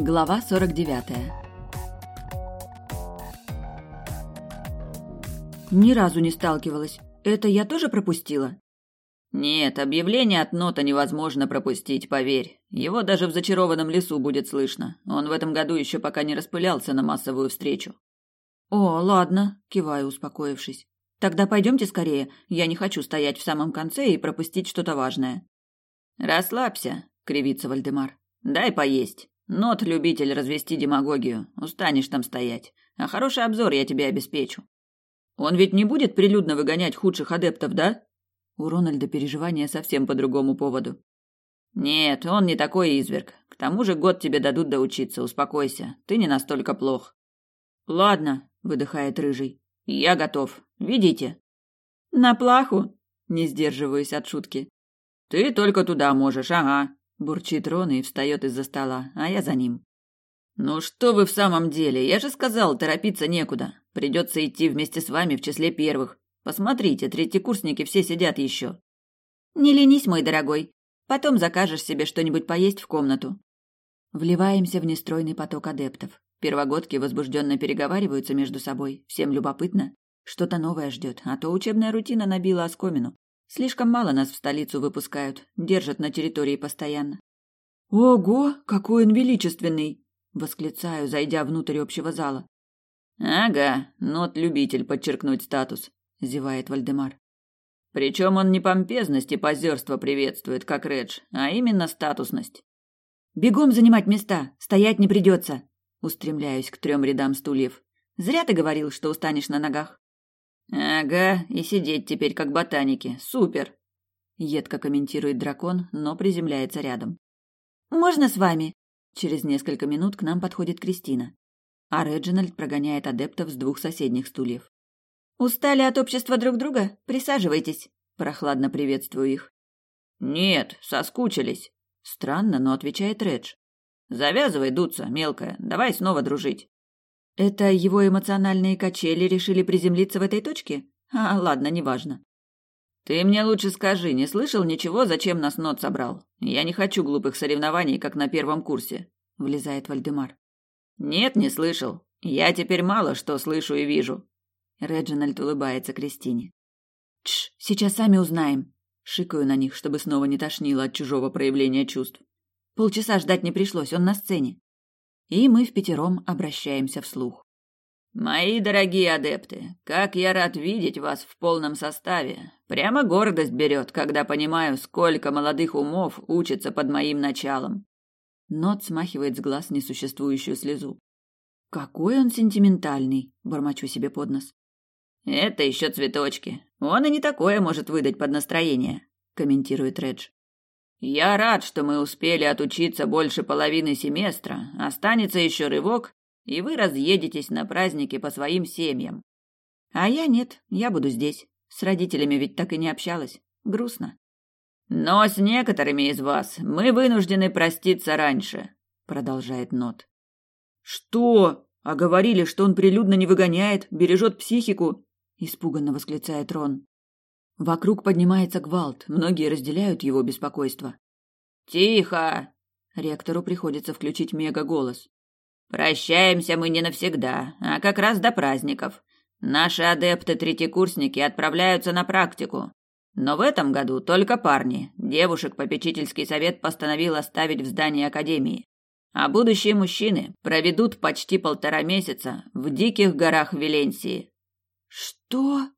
Глава 49 Ни разу не сталкивалась. Это я тоже пропустила? Нет, объявление от нота невозможно пропустить, поверь. Его даже в зачарованном лесу будет слышно. Он в этом году еще пока не распылялся на массовую встречу. О, ладно, киваю, успокоившись. Тогда пойдемте скорее. Я не хочу стоять в самом конце и пропустить что-то важное. Расслабься, кривится Вальдемар. Дай поесть. Нот любитель развести демагогию. Устанешь там стоять. А хороший обзор я тебе обеспечу. Он ведь не будет прилюдно выгонять худших адептов, да? У Рональда переживания совсем по другому поводу. Нет, он не такой изверг. К тому же год тебе дадут доучиться, успокойся. Ты не настолько плох. Ладно, выдыхает рыжий. Я готов. Ведите. На плаху? Не сдерживаюсь от шутки. Ты только туда можешь, ага. Бурчит Рон и встает из-за стола, а я за ним. Ну что вы в самом деле? Я же сказал, торопиться некуда. Придется идти вместе с вами в числе первых. Посмотрите, третьекурсники все сидят еще. Не ленись, мой дорогой. Потом закажешь себе что-нибудь поесть в комнату. Вливаемся в нестройный поток адептов. Первогодки возбужденно переговариваются между собой. Всем любопытно. Что-то новое ждет, а то учебная рутина набила оскомину. Слишком мало нас в столицу выпускают, держат на территории постоянно. «Ого, какой он величественный!» — восклицаю, зайдя внутрь общего зала. «Ага, нот любитель подчеркнуть статус. – зевает Вальдемар. Причем он не помпезность и позерство приветствует, как Редж, а именно статусность. «Бегом занимать места, стоять не придется!» Устремляюсь к трем рядам стульев. «Зря ты говорил, что устанешь на ногах». «Ага, и сидеть теперь как ботаники. Супер!» Едко комментирует дракон, но приземляется рядом. «Можно с вами?» Через несколько минут к нам подходит Кристина. А Реджинальд прогоняет адептов с двух соседних стульев. «Устали от общества друг друга? Присаживайтесь», – прохладно приветствую их. «Нет, соскучились». Странно, но отвечает Редж. «Завязывай дуться, мелкая, давай снова дружить». Это его эмоциональные качели решили приземлиться в этой точке? А, ладно, неважно. Ты мне лучше скажи, не слышал ничего, зачем нас нот собрал? Я не хочу глупых соревнований, как на первом курсе, влезает Вальдемар. Нет, не слышал. Я теперь мало что слышу и вижу. Реджинальд улыбается Кристине. Тш, сейчас сами узнаем. Шикаю на них, чтобы снова не тошнило от чужого проявления чувств. Полчаса ждать не пришлось, он на сцене. И мы в пятером обращаемся вслух. Мои дорогие адепты, как я рад видеть вас в полном составе. Прямо гордость берет, когда понимаю, сколько молодых умов учатся под моим началом. Нот смахивает с глаз несуществующую слезу. Какой он сентиментальный, бормочу себе под нос. Это еще цветочки. Он и не такое может выдать под настроение, комментирует Редж. Я рад, что мы успели отучиться больше половины семестра. Останется еще рывок, и вы разъедетесь на праздники по своим семьям. А я нет, я буду здесь. С родителями ведь так и не общалась. Грустно. Но с некоторыми из вас мы вынуждены проститься раньше, продолжает Нот. Что? А говорили, что он прилюдно не выгоняет, бережет психику испуганно восклицает Рон. Вокруг поднимается гвалт, многие разделяют его беспокойство. Тихо. Ректору приходится включить мега-голос. Прощаемся мы не навсегда, а как раз до праздников. Наши адепты-третьекурсники отправляются на практику. Но в этом году только парни. Девушек попечительский совет постановил оставить в здании академии. А будущие мужчины проведут почти полтора месяца в диких горах Веленсии. «Что?»